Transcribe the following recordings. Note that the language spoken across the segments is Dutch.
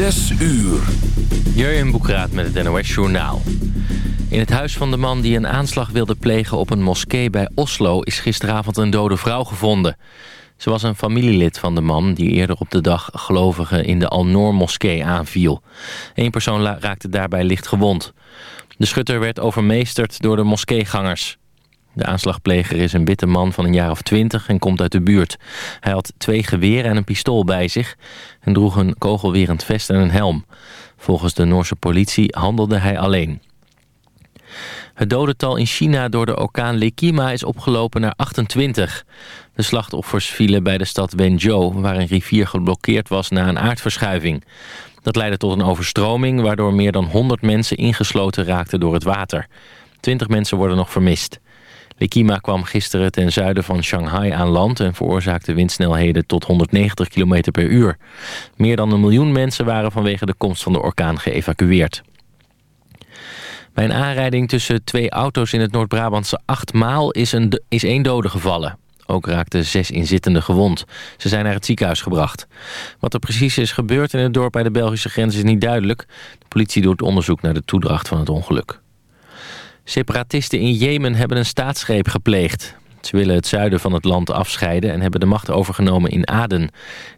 Zes uur. Jurjen Boekraat met het NOS Journaal. In het huis van de man die een aanslag wilde plegen op een moskee bij Oslo... is gisteravond een dode vrouw gevonden. Ze was een familielid van de man die eerder op de dag gelovigen in de Al-Noor moskee aanviel. Eén persoon raakte daarbij licht gewond. De schutter werd overmeesterd door de moskeegangers. De aanslagpleger is een witte man van een jaar of twintig en komt uit de buurt. Hij had twee geweren en een pistool bij zich... en droeg een kogelwerend vest en een helm. Volgens de Noorse politie handelde hij alleen. Het dodental in China door de orkaan Lekima is opgelopen naar 28. De slachtoffers vielen bij de stad Wenzhou... waar een rivier geblokkeerd was na een aardverschuiving. Dat leidde tot een overstroming... waardoor meer dan 100 mensen ingesloten raakten door het water. 20 mensen worden nog vermist. Lekima kwam gisteren ten zuiden van Shanghai aan land... en veroorzaakte windsnelheden tot 190 km per uur. Meer dan een miljoen mensen waren vanwege de komst van de orkaan geëvacueerd. Bij een aanrijding tussen twee auto's in het Noord-Brabantse Achtmaal is, een, is één dode gevallen. Ook raakten zes inzittenden gewond. Ze zijn naar het ziekenhuis gebracht. Wat er precies is gebeurd in het dorp bij de Belgische grens is niet duidelijk. De politie doet onderzoek naar de toedracht van het ongeluk. Separatisten in Jemen hebben een staatsgreep gepleegd. Ze willen het zuiden van het land afscheiden en hebben de macht overgenomen in Aden.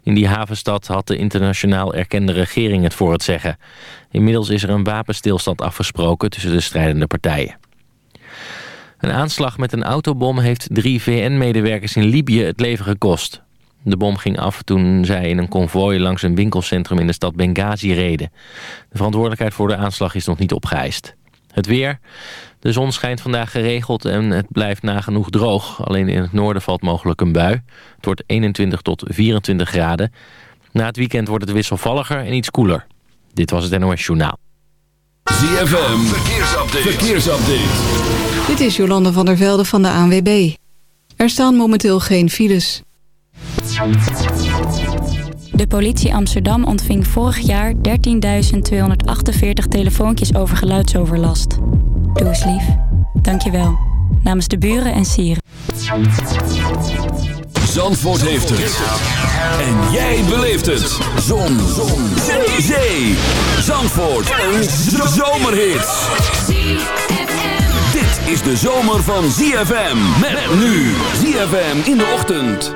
In die havenstad had de internationaal erkende regering het voor het zeggen. Inmiddels is er een wapenstilstand afgesproken tussen de strijdende partijen. Een aanslag met een autobom heeft drie VN-medewerkers in Libië het leven gekost. De bom ging af toen zij in een konvooi langs een winkelcentrum in de stad Benghazi reden. De verantwoordelijkheid voor de aanslag is nog niet opgeëist. Het weer. De zon schijnt vandaag geregeld en het blijft nagenoeg droog. Alleen in het noorden valt mogelijk een bui. Het wordt 21 tot 24 graden. Na het weekend wordt het wisselvalliger en iets koeler. Dit was het NOS Journaal. ZFM, verkeersupdate. verkeersupdate. Dit is Jolande van der Velde van de ANWB. Er staan momenteel geen files. De politie Amsterdam ontving vorig jaar 13.248 telefoontjes over geluidsoverlast. Doe eens lief. Dankjewel. Namens de buren en sieren. Zandvoort heeft het. En jij beleeft het. Zon. Zon. Zee. Zandvoort. Een zomerhit. Dit is de zomer van ZFM. Met nu. ZFM in de ochtend.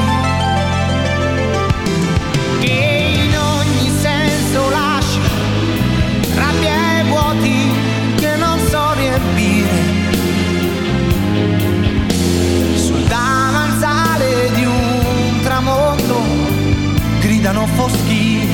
for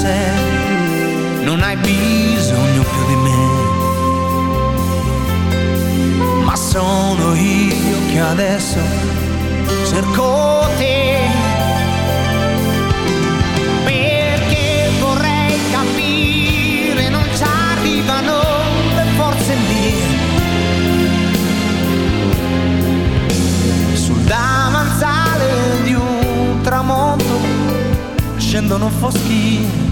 sei non hai bisogno più di me. Ma sono io che adesso cerco te. scendo non foschino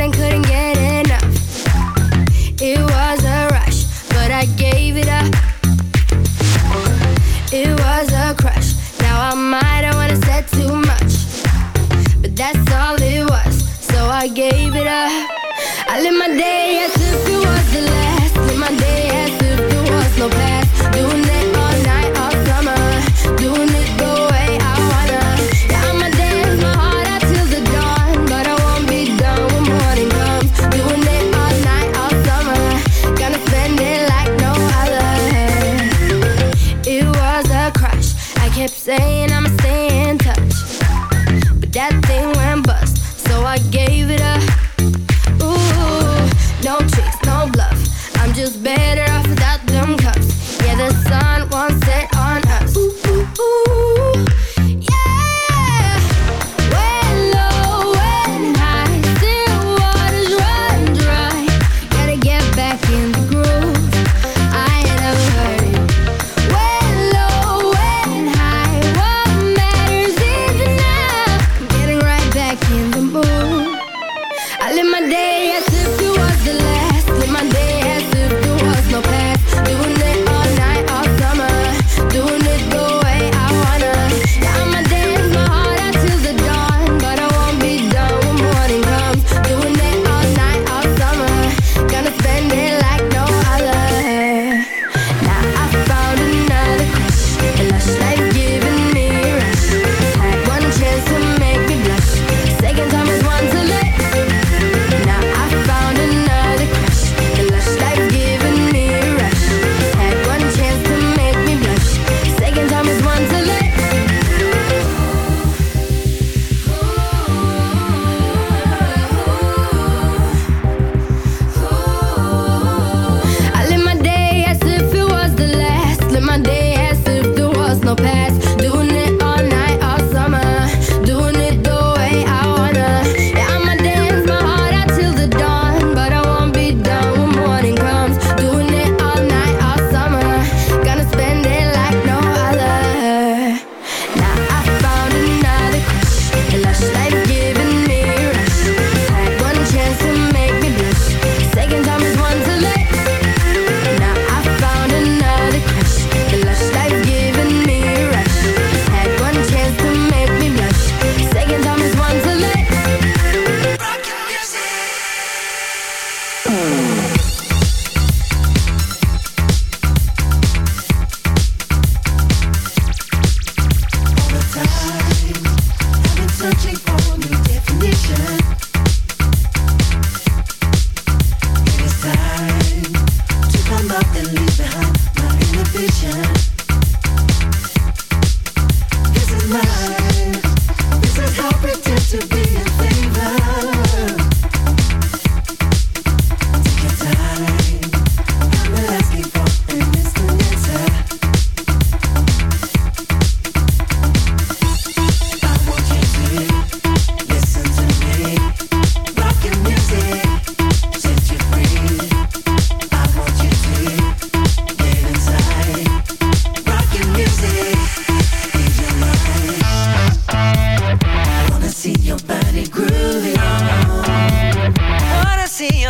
and couldn't get enough. It was a rush, but I gave it up. It was a crush. Now I might have wanna say too much, but that's all it was. So I gave it up. I live my day.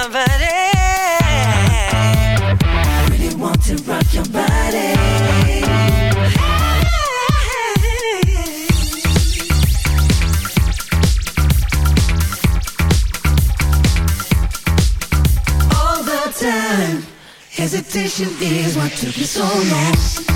I Really want to rock your body. All the time, hesitation is what took you so long.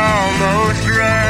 almost right.